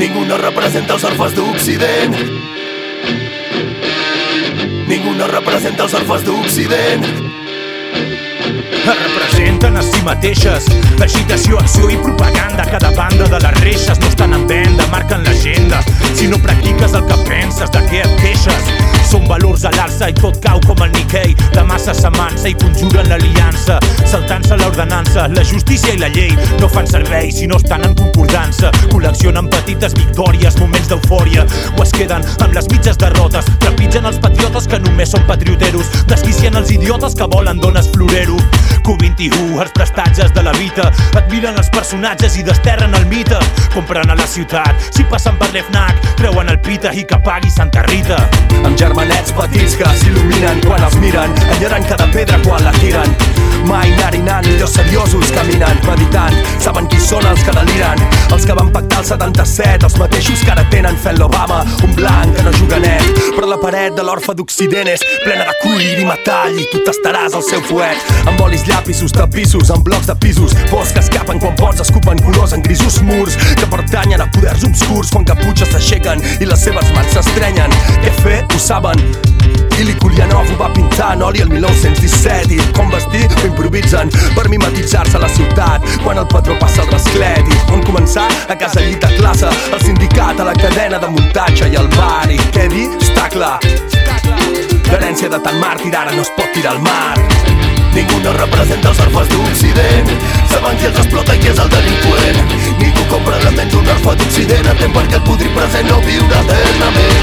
Ningú no representa els orfes d'Occident. Ningú no representa els orfes d'Occident. Es representen a si mateixes Agitació, acció i propaganda Cada banda de les reixes no estan en venda Marquen l'agenda Si no practiques el que penses, de què et queixes? Són valors a l'alça i tot cau com el Nikkei La massa s'amansa i conjuren l'aliança Saltant-se l'ordenança, la justícia i la llei No fan servei si no estan en concordança Col·leccionen petites victòries, moments d'eufòria. O es queden amb les mitges derrotes Trepitgen els patriotes que només són patrioteros Desquicien els idiotes que volen dones florero Q21, els prestatges de la vida Admiren els personatges i desterren el mite. Compren a la ciutat, si passen per l'EFNAC Treuen el pita i que pagui Santa Rita. Amb germanets petits que s'il·luminen quan els miren Enyoren cada pedra quan la tiren Mai narinant, millors seriosos caminen Meditant, saben qui són els que deliren. Els que van pactar el 77 Els mateixos que ara tenen fent l'Obama. Un blanc que no juga net Però la paret de l'orfe d'Occident és plena de cuir i metall I tu tastaràs el seu fuet. Amb olis llapisos, tapissos, amb blocs de pisos. Pors que escapen quan pots, escupen colors en grisos murs Que pertanyen a poders obscurs. Quan caputxes s'aixequen i les seves mans s'estrenyen. Què fer? Ho saben Ili Kulianov ho va pintar en oli el 1917 i com vestir ho improvisen per mimetitzar-se a la ciutat quan el patró passa el rasclet. I on començar? A casa llit a classe, el sindicat, a la cadena de muntatge i al bar. I què dir? Està clar L'herència de tant màrtir ara no es pot tirar al mar. Ningú no representa els orfes d'Occident. Saben qui els explota i qui és el delinqüent. Ningú compra la ment d'un orfe d'Occident. Entén perquè el podrir present no viure eternament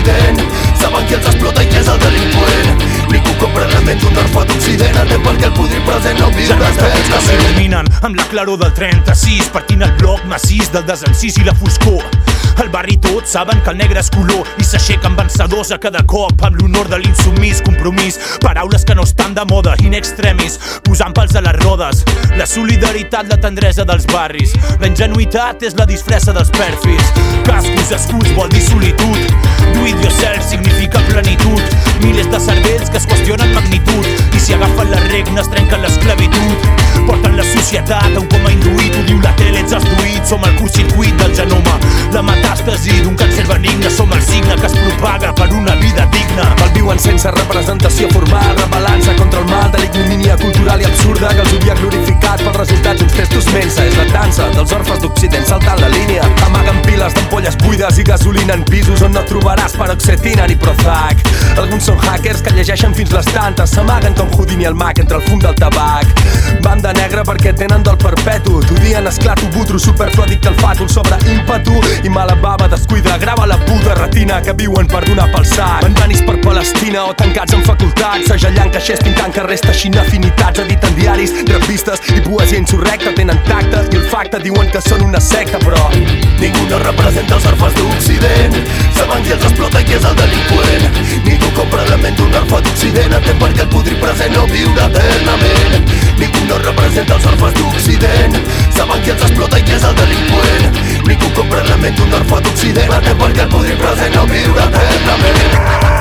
orfes d'Occident Saben qui els explota i qui és el delinqüent. Ningú compra la ment d'un orfe d'Occident. Entén perquè el podrir present no viure Germans petits que s'il·luminen amb la claror del 36 partint el bloc massís del desencís i la foscor al barri tots saben que el negre és color i s'aixequen vencedors a cada cop amb l'honor de l'insumís compromís paraules que no estan de moda in extremis posant pals a les rodes. La solidaritat, la tendresa dels barris la ingenuïtat és la disfressa dels perfis. Cascos, escuts vol dir solitud. Do it yourself significa plenitud. Milers sense representació formal rebel·lant-se contra el mal de l'ignomínia cultural i absurda que els havia glorificat pels resultats d'uns testos mensa. És la dansa dels orfes d'Occident saltant la línia piles d'ampolles buides i gasolina en pisos on no trobaràs paroxetina ni Prozac. Alguns són hackers que llegeixen fins les tantes s'amaguen com Houdini el mag entre el fum del tabac. Banda negra perquè tenen del perpetu. T'odien esclato butro superflòdic el fàtul sobre ímpetu. I mala bava descuida grava la puta retina que viuen per donar pel sac. Bandanis per Palestina o tancats en facultats segellant caixers pintant carrers teixint afinitats editen diaris, revistes i poesia insurrecta. Tenen tacte i olfacte diuen que són una secta però ningú no representa els orfes d'Occident. Saben qui els explota i qui és el delinqüent. Ningú compra la ment d'un orfe d'Occident. Entén perquè el podrir present no viure eternament. Ningú no representa els orfes d'Occident. Saben qui els explota i qui és el delinqüent. Ningú compra la ment d'un orfe d'Occident. Entén perquè el podrir present no viure eternament